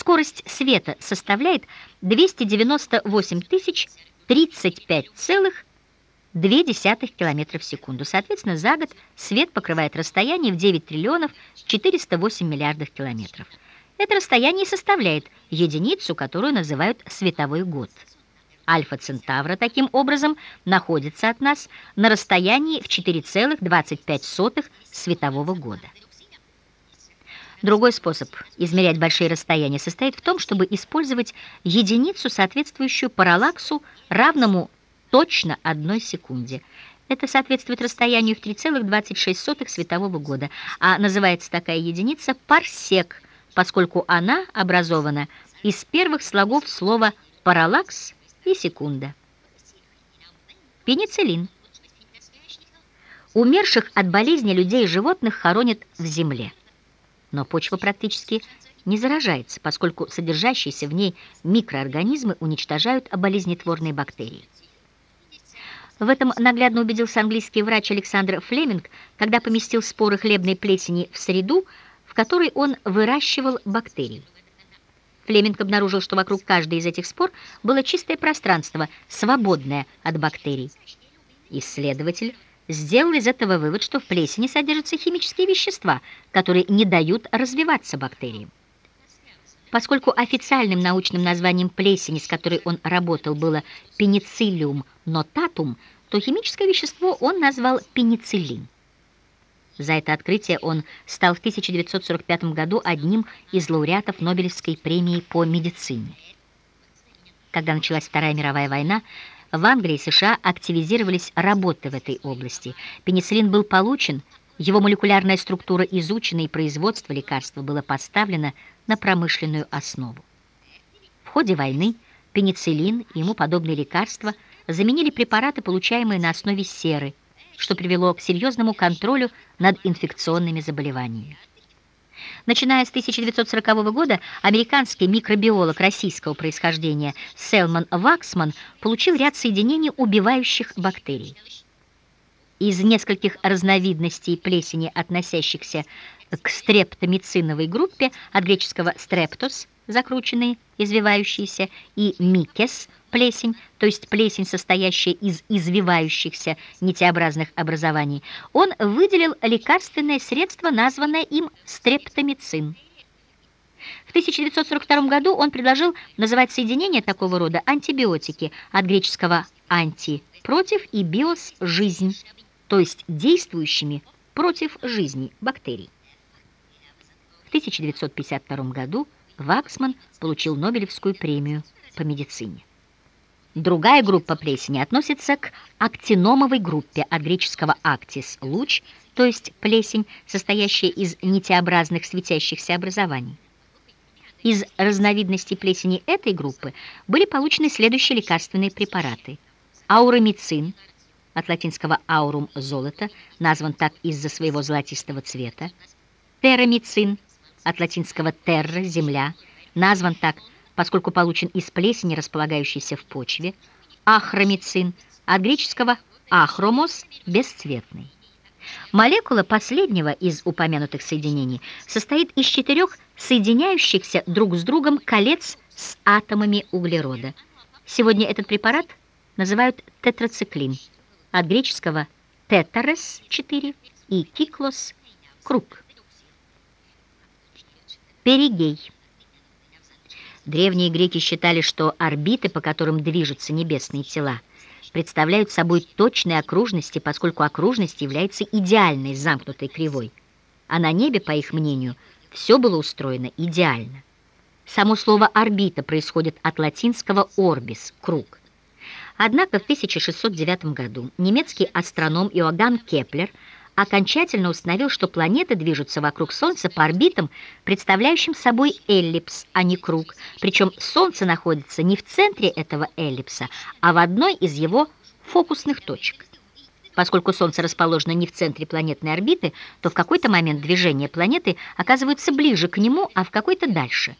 скорость света составляет 298 тысяч 35,2 км в секунду. Соответственно, за год свет покрывает расстояние в 9 триллионов 408 миллиардов километров. Это расстояние составляет единицу, которую называют световой год. Альфа Центавра таким образом находится от нас на расстоянии в 4,25 светового года. Другой способ измерять большие расстояния состоит в том, чтобы использовать единицу, соответствующую параллаксу, равному точно одной секунде. Это соответствует расстоянию в 3,26 светового года, а называется такая единица парсек, поскольку она образована из первых слогов слова «параллакс» и «секунда». Пенициллин. Умерших от болезни людей и животных хоронят в земле но почва практически не заражается, поскольку содержащиеся в ней микроорганизмы уничтожают болезнетворные бактерии. В этом наглядно убедился английский врач Александр Флеминг, когда поместил споры хлебной плесени в среду, в которой он выращивал бактерии. Флеминг обнаружил, что вокруг каждой из этих спор было чистое пространство, свободное от бактерий. Исследователь сделал из этого вывод, что в плесени содержатся химические вещества, которые не дают развиваться бактериям. Поскольку официальным научным названием плесени, с которой он работал, было пенициллиум нотатум, то химическое вещество он назвал пенициллин. За это открытие он стал в 1945 году одним из лауреатов Нобелевской премии по медицине. Когда началась Вторая мировая война, в Англии и США активизировались работы в этой области. Пенициллин был получен, его молекулярная структура изучена и производство лекарства было поставлено на промышленную основу. В ходе войны пенициллин и ему подобные лекарства заменили препараты, получаемые на основе серы, что привело к серьезному контролю над инфекционными заболеваниями. Начиная с 1940 года, американский микробиолог российского происхождения Селман Ваксман получил ряд соединений, убивающих бактерий. Из нескольких разновидностей плесени, относящихся к стрептомициновой группе, от греческого «стрептос» – закрученные, извивающиеся, и «микес» – плесень, то есть плесень, состоящая из извивающихся нитеобразных образований, он выделил лекарственное средство, названное им стрептомицин. В 1942 году он предложил называть соединения такого рода антибиотики, от греческого «анти» – «против» и «биос» – «жизнь», то есть действующими против жизни бактерий. В 1952 году Ваксман получил Нобелевскую премию по медицине. Другая группа плесени относится к актиномовой группе от греческого «актис» – луч, то есть плесень, состоящая из нитеобразных светящихся образований. Из разновидностей плесени этой группы были получены следующие лекарственные препараты. Ауромицин, от латинского «аурум» – золото, назван так из-за своего золотистого цвета. Терамицин – от латинского «terra» — земля, назван так, поскольку получен из плесени, располагающейся в почве, ахромицин, от греческого ахромос — бесцветный. Молекула последнего из упомянутых соединений состоит из четырех соединяющихся друг с другом колец с атомами углерода. Сегодня этот препарат называют тетрациклин, от греческого «тетарес» — 4 и «киклос» — круг. Перигей. Древние греки считали, что орбиты, по которым движутся небесные тела, представляют собой точные окружности, поскольку окружность является идеальной замкнутой кривой, а на небе, по их мнению, все было устроено идеально. Само слово «орбита» происходит от латинского «orbis» — «круг». Однако в 1609 году немецкий астроном Иоганн Кеплер – окончательно установил, что планеты движутся вокруг Солнца по орбитам, представляющим собой эллипс, а не круг. Причем Солнце находится не в центре этого эллипса, а в одной из его фокусных точек. Поскольку Солнце расположено не в центре планетной орбиты, то в какой-то момент движения планеты оказываются ближе к нему, а в какой-то дальше.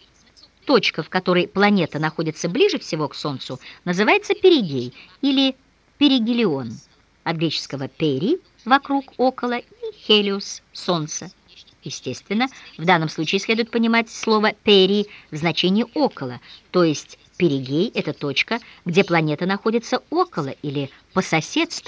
Точка, в которой планета находится ближе всего к Солнцу, называется перигей или перигелион, от греческого «пери» вокруг, около, и Хелиус, солнце. Естественно, в данном случае следует понимать слово «пери» в значении «около», то есть перигей — это точка, где планета находится около или по соседству